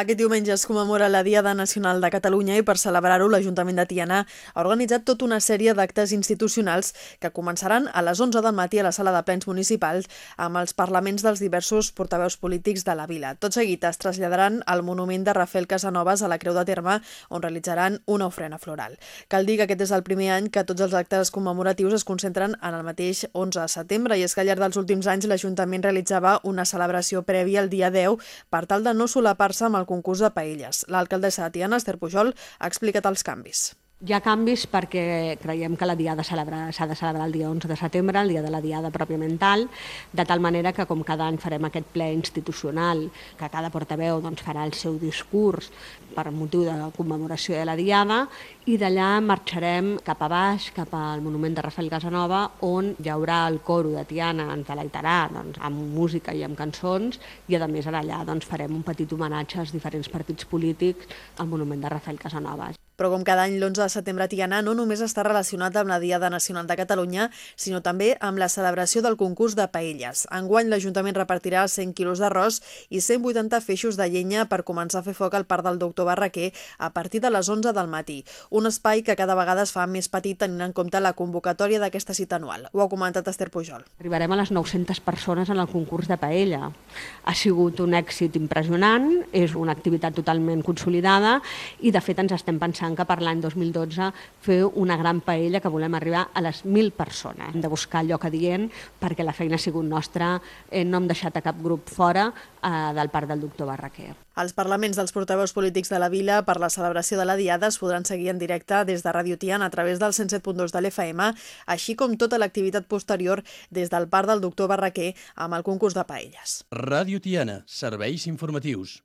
Aquest diumenge es commemora la Diada Nacional de Catalunya i per celebrar-ho l'Ajuntament de Tiana ha organitzat tota una sèrie d'actes institucionals que començaran a les 11 del matí a la sala de plens municipals amb els parlaments dels diversos portaveus polítics de la vila. Tot seguit es traslladaran al monument de Rafael Casanovas a la Creu de Terme on realitzaran una ofrena floral. Cal dir que aquest és el primer any que tots els actes commemoratius es concentren en el mateix 11 de setembre i és que al llarg dels últims anys l'Ajuntament realitzava una celebració prèvia el dia 10 per tal de no solapar-se amb el concurs de paelles. L'alcaldessa de Tiana, Esther Pujol, ha explicat els canvis. Hi ha canvis perquè creiem que la diada s'ha de celebrar el dia 11 de setembre, el dia de la diada pròpiament tal, de tal manera que com cada any farem aquest ple institucional, que cada portaveu doncs, farà el seu discurs per motiu de commemoració de la diada, i d'allà marxarem cap a baix, cap al monument de Rafael Casanova, on hi haurà el coro de Tiana, ens deleitarà doncs, amb música i amb cançons, i a més allà doncs, farem un petit homenatge als diferents partits polítics al monument de Rafael Casanova. Però com cada any l'11 de setembre Tiana no només està relacionat amb la Diada Nacional de Catalunya, sinó també amb la celebració del concurs de paelles. Enguany l'Ajuntament repartirà 100 quilos d'arròs i 180 feixos de llenya per començar a fer foc al Parc del Doctor Barraquer a partir de les 11 del matí. Un espai que cada vegada es fa més petit tenint en compte la convocatòria d'aquesta cita anual. Ho ha comentat Esther Pujol. Arribarem a les 900 persones en el concurs de paella. Ha sigut un èxit impressionant, és una activitat totalment consolidada i de fet ens estem pensant que per l'any 2012 fer una gran paella que volem arribar a les 1.000 persones. Hem de buscar lloc adient perquè la feina ha sigut nostra, eh, no hem deixat a cap grup fora eh, del Parc del Doctor Barraquer. Els parlaments dels portaveus polítics de la vila per la celebració de la Diada es podran seguir en directe des de Radio Tiana a través del 107.2 de l'FM, així com tota l'activitat posterior des del Parc del Doctor Barraquer amb el concurs de paelles. Ràdio Tiana, serveis informatius.